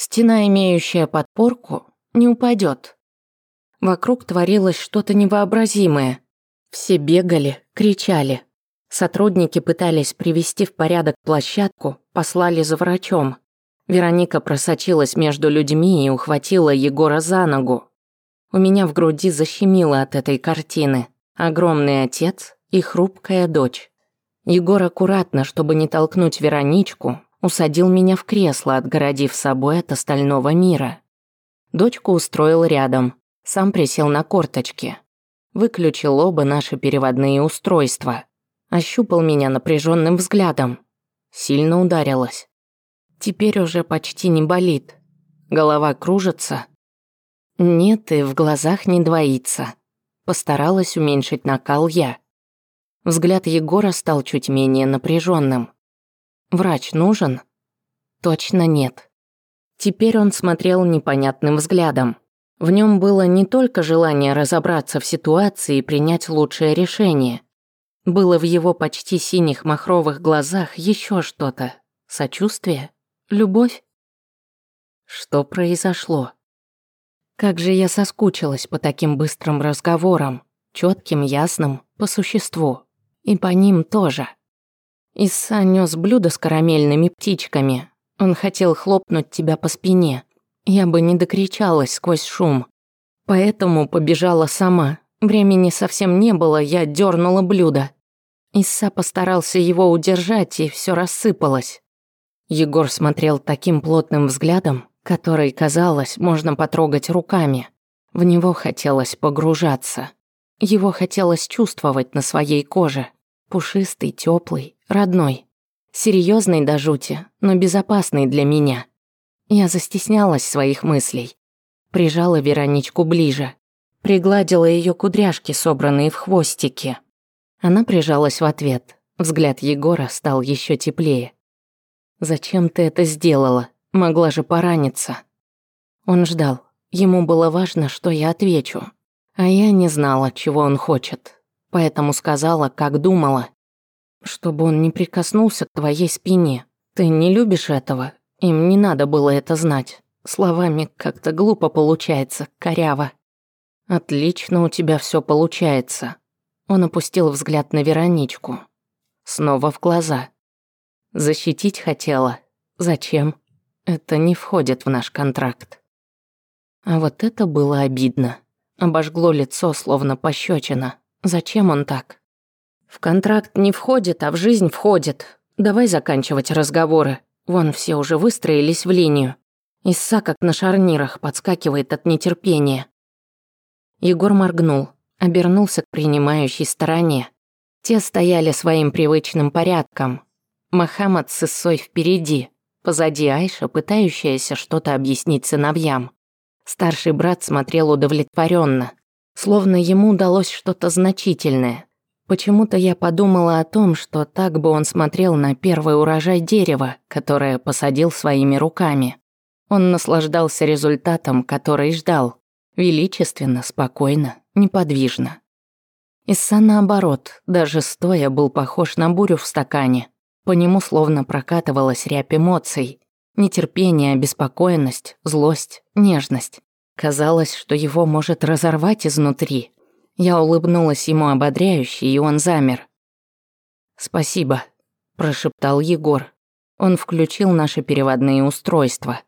Стена, имеющая подпорку, не упадет. Вокруг творилось что-то невообразимое. Все бегали, кричали. Сотрудники пытались привести в порядок площадку, послали за врачом. Вероника просочилась между людьми и ухватила Егора за ногу. У меня в груди защемило от этой картины. Огромный отец и хрупкая дочь. Егор аккуратно, чтобы не толкнуть Вероничку, усадил меня в кресло, отгородив собой от остального мира. Дочку устроил рядом, сам присел на корточки. Выключил оба наши переводные устройства. Ощупал меня напряженным взглядом. Сильно ударилась. Теперь уже почти не болит. Голова кружится. Нет, и в глазах не двоится. Постаралась уменьшить накал я. Взгляд Егора стал чуть менее напряженным. Врач нужен? Точно нет. Теперь он смотрел непонятным взглядом. В нем было не только желание разобраться в ситуации и принять лучшее решение. Было в его почти синих махровых глазах еще что-то. Сочувствие? Любовь? Что произошло? Как же я соскучилась по таким быстрым разговорам, четким, ясным, по существу. И по ним тоже. Иса нес блюдо с карамельными птичками. Он хотел хлопнуть тебя по спине. Я бы не докричалась сквозь шум. Поэтому побежала сама. Времени совсем не было, я дернула блюдо. Иса постарался его удержать, и все рассыпалось. Егор смотрел таким плотным взглядом, который, казалось, можно потрогать руками. В него хотелось погружаться. Его хотелось чувствовать на своей коже. Пушистый, теплый, родной. Серьезный до жути, но безопасный для меня. Я застеснялась своих мыслей. Прижала Вероничку ближе. Пригладила ее кудряшки, собранные в хвостике. Она прижалась в ответ. Взгляд Егора стал еще теплее. «Зачем ты это сделала? Могла же пораниться». Он ждал. Ему было важно, что я отвечу. А я не знала, чего он хочет. Поэтому сказала, как думала, чтобы он не прикоснулся к твоей спине. Ты не любишь этого. Им не надо было это знать. Словами как-то глупо получается, коряво. Отлично у тебя все получается. Он опустил взгляд на Вероничку. Снова в глаза. Защитить хотела. Зачем? Это не входит в наш контракт. А вот это было обидно. Обожгло лицо, словно пощечина. Зачем он так? В контракт не входит, а в жизнь входит. Давай заканчивать разговоры. Вон все уже выстроились в линию. Иса как на шарнирах, подскакивает от нетерпения. Егор моргнул, обернулся к принимающей стороне. Те стояли своим привычным порядком. Мохаммад с Иссой впереди, позади Айша, пытающаяся что-то объяснить сыновьям. Старший брат смотрел удовлетворенно, словно ему удалось что-то значительное. Почему-то я подумала о том, что так бы он смотрел на первый урожай дерева, которое посадил своими руками. Он наслаждался результатом, который ждал. Величественно, спокойно, неподвижно. Исса, наоборот, даже стоя, был похож на бурю в стакане. По нему словно прокатывалась рябь эмоций. Нетерпение, беспокойность, злость, нежность. Казалось, что его может разорвать изнутри, я улыбнулась ему ободряюще, и он замер. «Спасибо», – прошептал Егор. Он включил наши переводные устройства.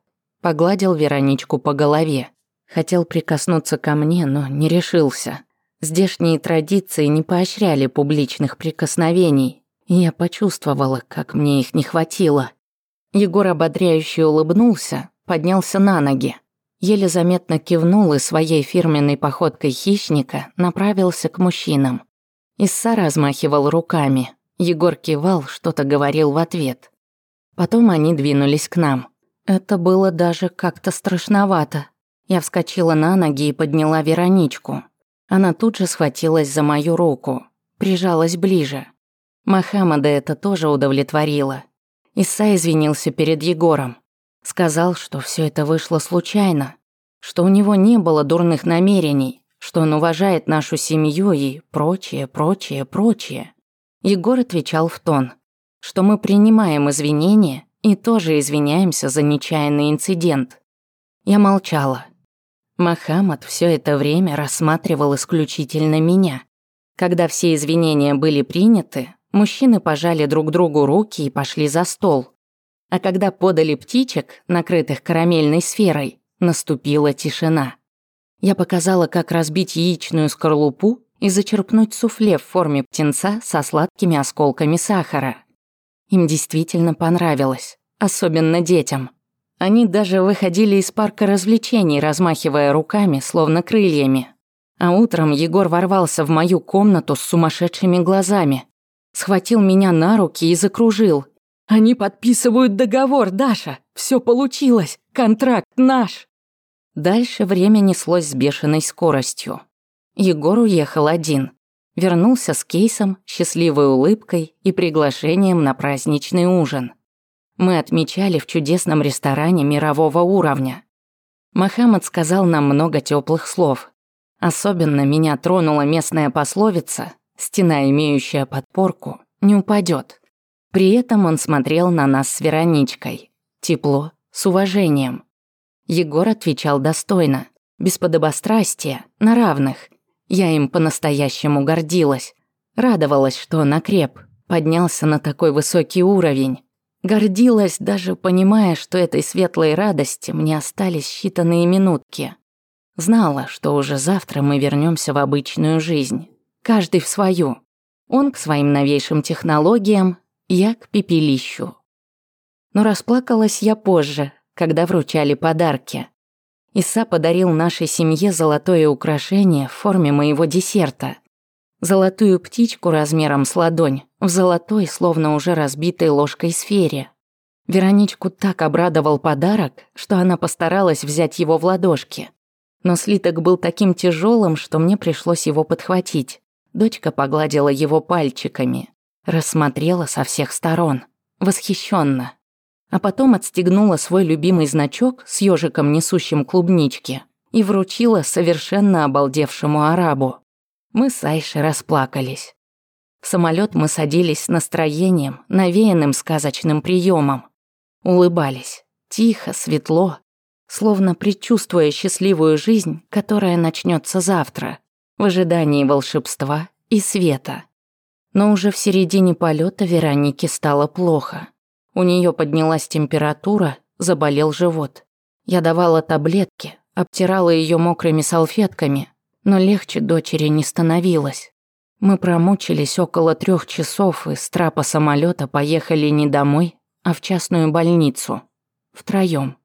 Погладил Вероничку по голове. Хотел прикоснуться ко мне, но не решился. Здешние традиции не поощряли публичных прикосновений. И я почувствовала, как мне их не хватило. Егор ободряюще улыбнулся, поднялся на ноги еле заметно кивнул и своей фирменной походкой хищника направился к мужчинам. Исса размахивал руками. Егор кивал, что-то говорил в ответ. Потом они двинулись к нам. Это было даже как-то страшновато. Я вскочила на ноги и подняла Вероничку. Она тут же схватилась за мою руку, прижалась ближе. Мохаммада это тоже удовлетворило. Иса извинился перед Егором. Сказал, что все это вышло случайно, что у него не было дурных намерений, что он уважает нашу семью и прочее, прочее, прочее. Егор отвечал в тон, что мы принимаем извинения и тоже извиняемся за нечаянный инцидент. Я молчала. Махамад все это время рассматривал исключительно меня. Когда все извинения были приняты, мужчины пожали друг другу руки и пошли за стол. А когда подали птичек, накрытых карамельной сферой, наступила тишина. Я показала, как разбить яичную скорлупу и зачерпнуть суфле в форме птенца со сладкими осколками сахара. Им действительно понравилось, особенно детям. Они даже выходили из парка развлечений, размахивая руками, словно крыльями. А утром Егор ворвался в мою комнату с сумасшедшими глазами. Схватил меня на руки и закружил, они подписывают договор, Даша. Все получилось. Контракт наш. Дальше время неслось с бешеной скоростью. Егор уехал один. Вернулся с кейсом, счастливой улыбкой и приглашением на праздничный ужин. Мы отмечали в чудесном ресторане мирового уровня. Мохаммед сказал нам много теплых слов. Особенно меня тронула местная пословица «стена, имеющая подпорку, не упадет. При этом он смотрел на нас с Вероничкой. Тепло, с уважением. Егор отвечал достойно, без подобострастия, на равных. Я им по-настоящему гордилась. Радовалась, что он окреп, поднялся на такой высокий уровень. Гордилась, даже понимая, что этой светлой радости мне остались считанные минутки. Знала, что уже завтра мы вернемся в обычную жизнь. Каждый в свою. Он к своим новейшим технологиям, я к пепелищу. Но расплакалась я позже, когда вручали подарки. Иса подарил нашей семье золотое украшение в форме моего десерта. Золотую птичку размером с ладонь, в золотой, словно уже разбитой ложкой сфере. Вероничку так обрадовал подарок, что она постаралась взять его в ладошки. Но слиток был таким тяжелым, что мне пришлось его подхватить. Дочка погладила его пальчиками рассмотрела со всех сторон, восхищенно, а потом отстегнула свой любимый значок с ежиком, несущим клубнички, и вручила совершенно обалдевшему арабу. Мы с Айшей расплакались. В самолет мы садились с настроением, навеянным сказочным приемом. Улыбались. Тихо, светло, словно предчувствуя счастливую жизнь, которая начнется завтра, в ожидании волшебства и света. Но уже в середине полета Веронике стало плохо. У нее поднялась температура, заболел живот. Я давала таблетки, обтирала ее мокрыми салфетками, но легче дочери не становилось. Мы промучились около трех часов и с трапа самолета поехали не домой, а в частную больницу. Втроем.